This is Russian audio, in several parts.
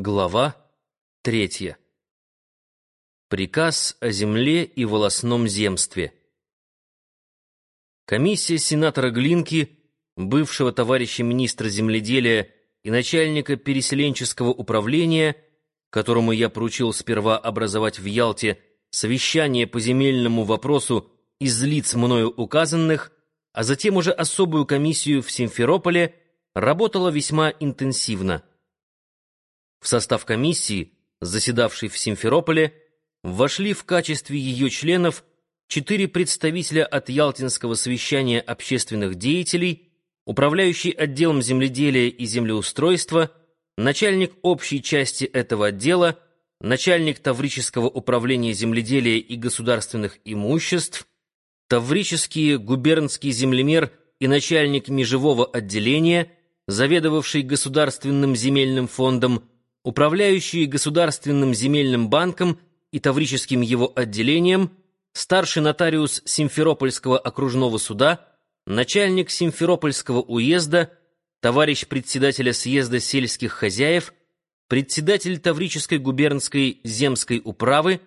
Глава третья. Приказ о земле и волосном земстве. Комиссия сенатора Глинки, бывшего товарища министра земледелия и начальника переселенческого управления, которому я поручил сперва образовать в Ялте совещание по земельному вопросу из лиц мною указанных, а затем уже особую комиссию в Симферополе, работала весьма интенсивно. В состав комиссии, заседавшей в Симферополе, вошли в качестве ее членов четыре представителя от Ялтинского совещания общественных деятелей, управляющий отделом земледелия и землеустройства, начальник общей части этого отдела, начальник Таврического управления земледелия и государственных имуществ, Таврический губернский землемер и начальник межевого отделения, заведовавший Государственным земельным фондом, управляющий Государственным земельным банком и Таврическим его отделением, старший нотариус Симферопольского окружного суда, начальник Симферопольского уезда, товарищ председателя съезда сельских хозяев, председатель Таврической губернской земской управы,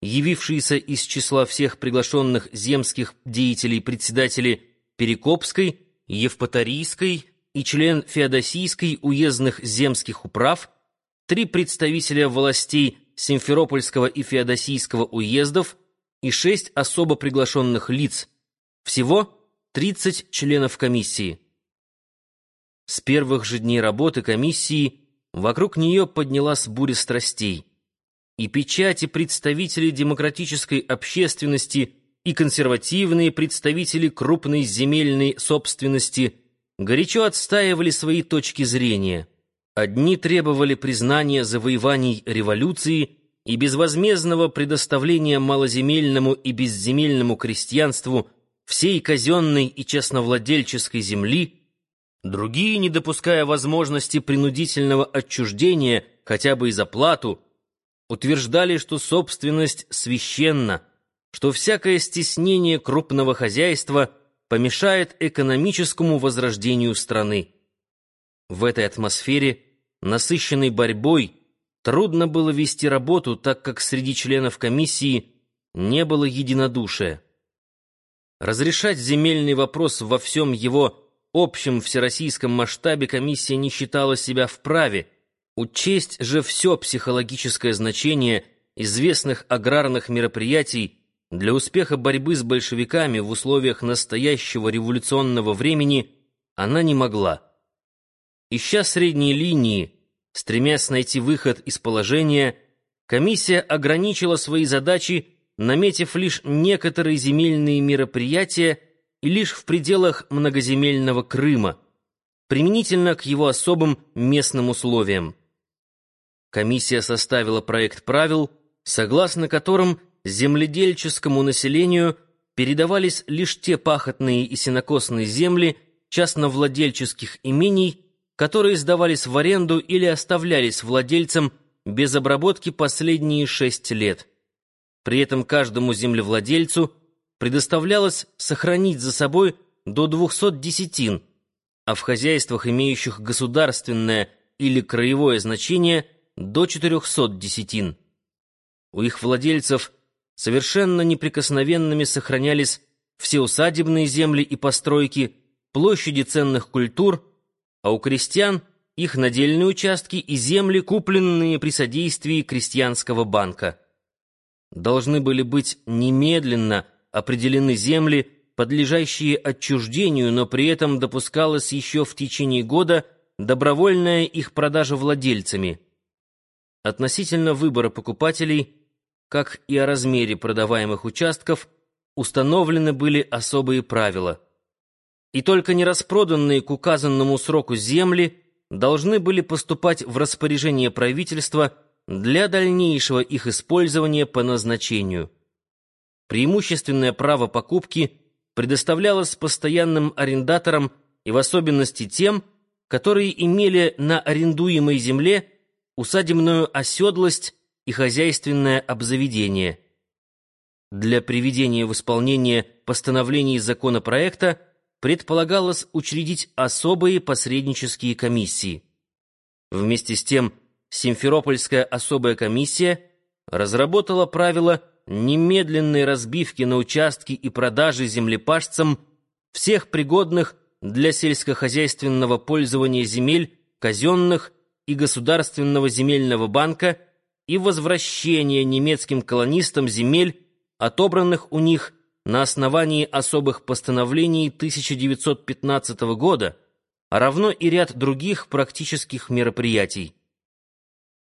явившийся из числа всех приглашенных земских деятелей председатели Перекопской, Евпаторийской и член Феодосийской уездных земских управ, три представителя властей Симферопольского и Феодосийского уездов и шесть особо приглашенных лиц, всего 30 членов комиссии. С первых же дней работы комиссии вокруг нее поднялась буря страстей, и печати представителей демократической общественности и консервативные представители крупной земельной собственности горячо отстаивали свои точки зрения – Одни требовали признания завоеваний революции и безвозмездного предоставления малоземельному и безземельному крестьянству всей казенной и частновладельческой земли, другие, не допуская возможности принудительного отчуждения хотя бы и за плату, утверждали, что собственность священна, что всякое стеснение крупного хозяйства помешает экономическому возрождению страны. В этой атмосфере насыщенной борьбой, трудно было вести работу, так как среди членов комиссии не было единодушия. Разрешать земельный вопрос во всем его общем всероссийском масштабе комиссия не считала себя вправе, учесть же все психологическое значение известных аграрных мероприятий для успеха борьбы с большевиками в условиях настоящего революционного времени она не могла. Ища средней линии, стремясь найти выход из положения, комиссия ограничила свои задачи, наметив лишь некоторые земельные мероприятия и лишь в пределах многоземельного Крыма, применительно к его особым местным условиям. Комиссия составила проект правил, согласно которым земледельческому населению передавались лишь те пахотные и сенокосные земли частновладельческих имений, которые сдавались в аренду или оставлялись владельцам без обработки последние шесть лет. При этом каждому землевладельцу предоставлялось сохранить за собой до 200 десятин, а в хозяйствах, имеющих государственное или краевое значение, до 400 десятин. У их владельцев совершенно неприкосновенными сохранялись все усадебные земли и постройки, площади ценных культур, а у крестьян их надельные участки и земли, купленные при содействии крестьянского банка. Должны были быть немедленно определены земли, подлежащие отчуждению, но при этом допускалось еще в течение года добровольная их продажа владельцами. Относительно выбора покупателей, как и о размере продаваемых участков, установлены были особые правила – и только нераспроданные к указанному сроку земли должны были поступать в распоряжение правительства для дальнейшего их использования по назначению. Преимущественное право покупки предоставлялось постоянным арендаторам и в особенности тем, которые имели на арендуемой земле усадебную оседлость и хозяйственное обзаведение. Для приведения в исполнение постановлений законопроекта предполагалось учредить особые посреднические комиссии. Вместе с тем, Симферопольская особая комиссия разработала правила немедленной разбивки на участки и продажи землепашцам всех пригодных для сельскохозяйственного пользования земель казенных и Государственного земельного банка и возвращения немецким колонистам земель, отобранных у них на основании особых постановлений 1915 года, а равно и ряд других практических мероприятий.